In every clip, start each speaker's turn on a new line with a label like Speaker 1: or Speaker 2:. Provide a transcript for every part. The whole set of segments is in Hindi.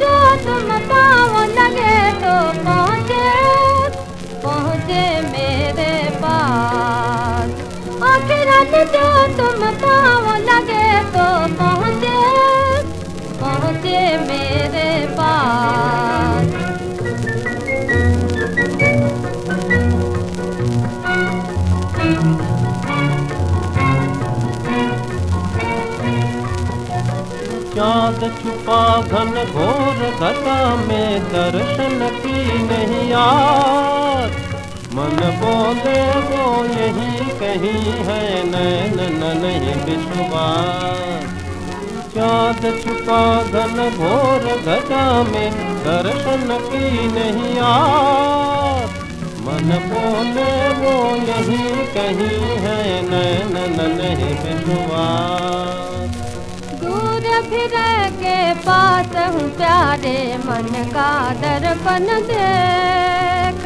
Speaker 1: जो तुम पाँव लगे तो पहुँचे पहुँचे मेरे पास।
Speaker 2: आखिर जो तुम पाँव चाँद छुपा घन घोर घटा में दर्शन की नहीं याद। मन बोले, वो यही कहीं है नैन नहीं विश्वास चाँद छुपा घन घोर घटा में दर्शन की नहीं याद। मन बोले, वो यही कहीं है नैन नहीं विश्वास
Speaker 1: फिर के पास हूँ प्यारे मन का दर्पण देख।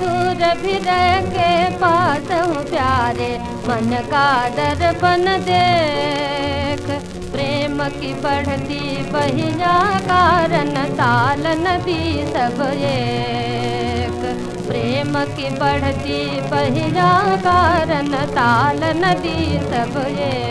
Speaker 1: दूर फिर के पास हूँ प्यारे मन का दर्पण देख। प्रेम की बढ़ती बहिया कारण ताल नदी एक। प्रेम की बढ़ती बहिया कारण ताल नदी एक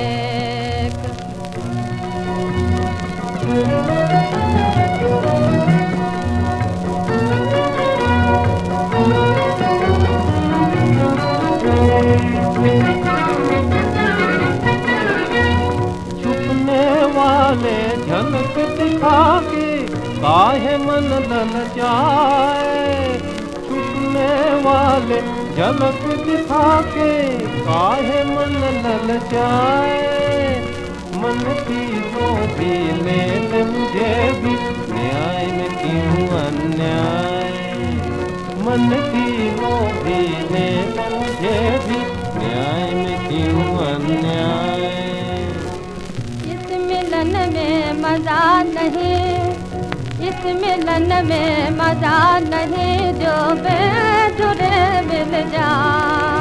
Speaker 2: वाले झलक दिखा के काहे मन लल जाए? छुपने वाले झलक दिखा के काहे मन लल जाए? मन की तो भी ले ले मुझे भी। न्याय में क्यों अन्याय? मन की लो भी ले ले मुझे भी। न्याय में क्यों अन्याय?
Speaker 1: इस मिलन में मज़ा नहीं, इस मिलन में मज़ा नहीं। जो बेजुरे मिल जाए।